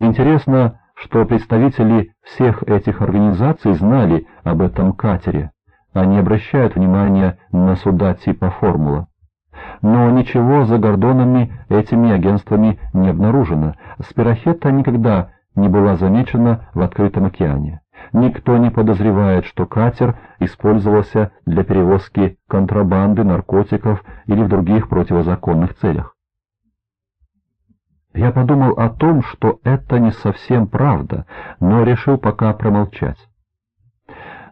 Интересно, что представители всех этих организаций знали об этом катере. Они обращают внимание на суда типа «Формула». Но ничего за Гордонами этими агентствами не обнаружено. Спирохета никогда не была замечена в открытом океане. Никто не подозревает, что катер использовался для перевозки контрабанды, наркотиков или в других противозаконных целях. Я подумал о том, что это не совсем правда, но решил пока промолчать.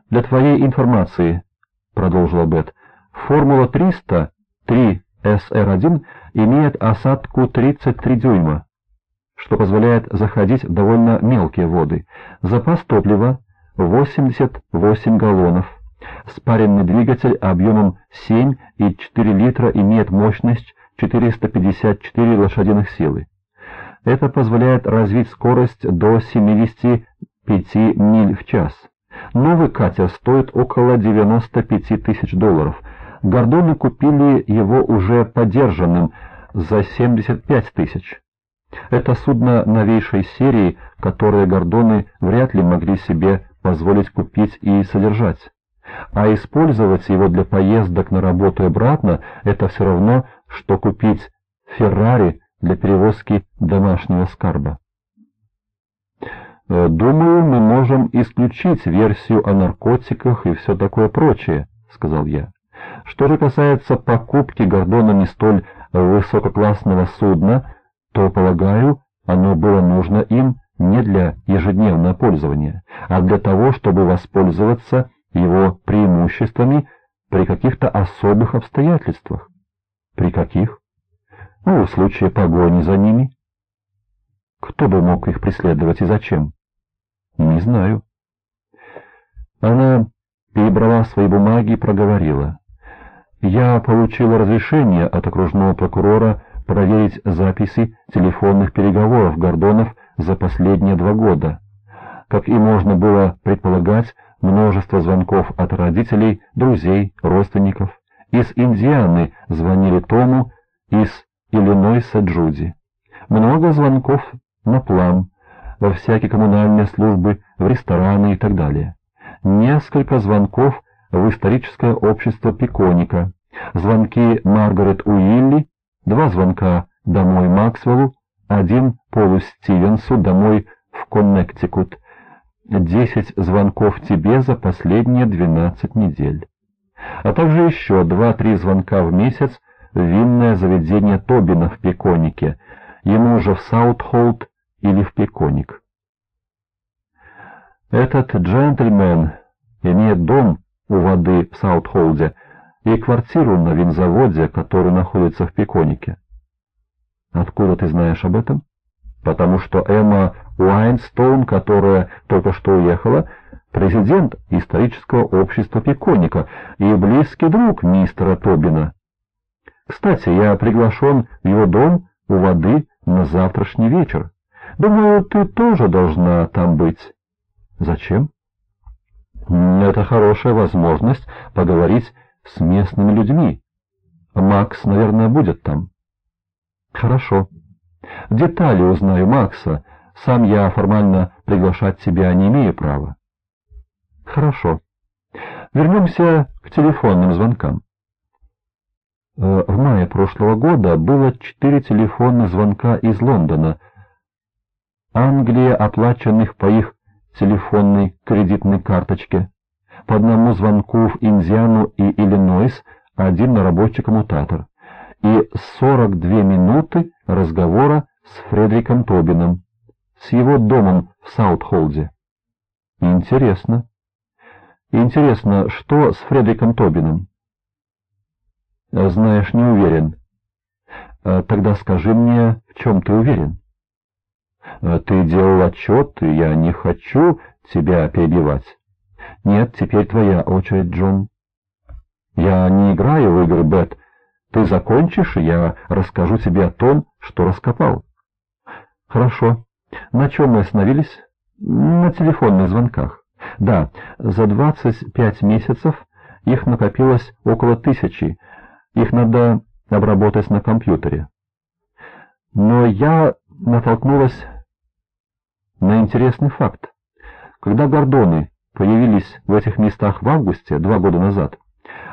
«Для твоей информации», — продолжила Бет, — «Формула 300 3 SR1 имеет осадку 33 дюйма, что позволяет заходить в довольно мелкие воды. Запас топлива 88 галлонов. Спаренный двигатель объемом 7,4 литра имеет мощность 454 лошадиных силы. Это позволяет развить скорость до 75 миль в час. Новый катер стоит около 95 тысяч долларов. Гордоны купили его уже подержанным за 75 тысяч. Это судно новейшей серии, которое Гордоны вряд ли могли себе позволить купить и содержать. А использовать его для поездок на работу и обратно – это все равно, что купить Феррари для перевозки домашнего скарба. «Э, «Думаю, мы можем исключить версию о наркотиках и все такое прочее», — сказал я. «Что же касается покупки Гордонами столь высококлассного судна, то, полагаю, оно было нужно им не для ежедневного пользования, а для того, чтобы воспользоваться его преимуществами при каких-то особых обстоятельствах». «При каких?» Ну, в случае погони за ними. Кто бы мог их преследовать и зачем? Не знаю. Она перебрала свои бумаги и проговорила. Я получила разрешение от окружного прокурора проверить записи телефонных переговоров Гордонов за последние два года. Как и можно было предполагать, множество звонков от родителей, друзей, родственников. Из Индианы звонили Тому, из Иллинойса Джуди. Много звонков на план, во всякие коммунальные службы, в рестораны и так далее. Несколько звонков в историческое общество Пиконика, звонки Маргарет Уилли, два звонка домой Максвеллу, один Полу Стивенсу домой в Коннектикут, десять звонков тебе за последние двенадцать недель. А также еще два-три звонка в месяц винное заведение Тобина в Пеконике, ему же в Саутхолд или в Пеконик. Этот джентльмен имеет дом у воды в Саутхолде и квартиру на винзаводе, который находится в Пеконике. Откуда ты знаешь об этом? Потому что Эмма Уайнстоун, которая только что уехала, президент исторического общества Пеконика и близкий друг мистера Тобина. Кстати, я приглашен в его дом у воды на завтрашний вечер. Думаю, ты тоже должна там быть. Зачем? Это хорошая возможность поговорить с местными людьми. Макс, наверное, будет там. Хорошо. Детали узнаю Макса. Сам я формально приглашать тебя не имею права. Хорошо. Вернемся к телефонным звонкам. Э, в мае прошлого года было четыре телефонных звонка из Лондона. Англия, оплаченных по их телефонной кредитной карточке. По одному звонку в Индиану и Иллинойс, один на рабочий коммутатор. И 42 минуты разговора с Фредериком Тобином, с его домом в Саутхолде. Интересно. Интересно, что с Фредериком Тобином? Знаешь, не уверен. А тогда скажи мне, в чем ты уверен? А ты делал отчет, и я не хочу тебя перебивать. Нет, теперь твоя очередь, Джон. Я не играю в игры, Бет. Ты закончишь, и я расскажу тебе о том, что раскопал. Хорошо. На чем мы остановились? На телефонных звонках. Да, за 25 месяцев их накопилось около тысячи, их надо обработать на компьютере. Но я натолкнулась интересный факт. Когда Гордоны появились в этих местах в августе, два года назад,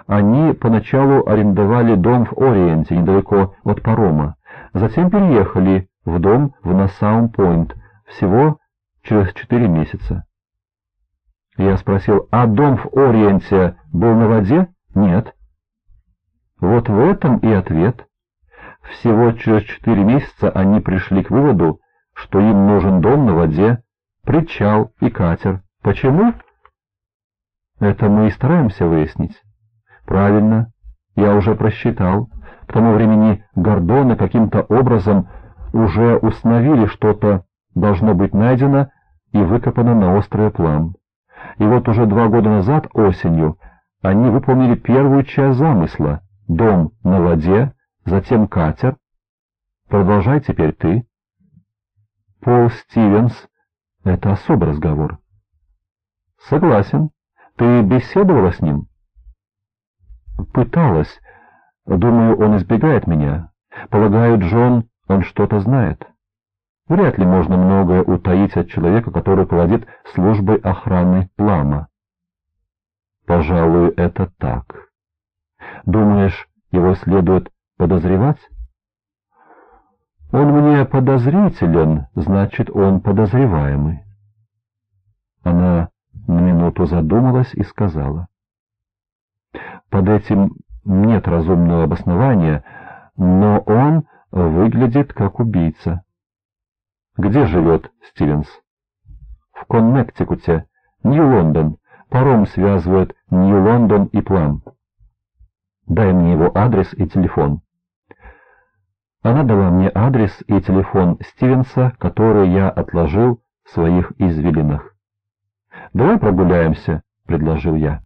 они поначалу арендовали дом в Ориенте, недалеко от парома, затем переехали в дом в Нассаум-Пойнт, всего через четыре месяца. Я спросил, а дом в Ориенте был на воде? Нет. Вот в этом и ответ. Всего через четыре месяца они пришли к выводу, что им нужен дом на воде, причал и катер. Почему? Это мы и стараемся выяснить. Правильно, я уже просчитал. К тому времени Гордоны каким-то образом уже установили что-то должно быть найдено и выкопано на острове Плам. И вот уже два года назад, осенью, они выполнили первую часть замысла — дом на воде, затем катер. Продолжай теперь ты. Пол Стивенс — это особый разговор. Согласен. Ты беседовала с ним? Пыталась. Думаю, он избегает меня. Полагаю, Джон, он что-то знает. Вряд ли можно многое утаить от человека, который руководит службой охраны Плама. Пожалуй, это так. Думаешь, его следует подозревать? Он мне подозрителен, значит, он подозреваемый. Она на минуту задумалась и сказала. Под этим нет разумного обоснования, но он выглядит как убийца. Где живет Стивенс? В Коннектикуте, Нью-Лондон. Паром связывает Нью-Лондон и Плам. Дай мне его адрес и телефон. Она дала мне адрес и телефон Стивенса, который я отложил в своих извилинах. «Давай прогуляемся», — предложил я.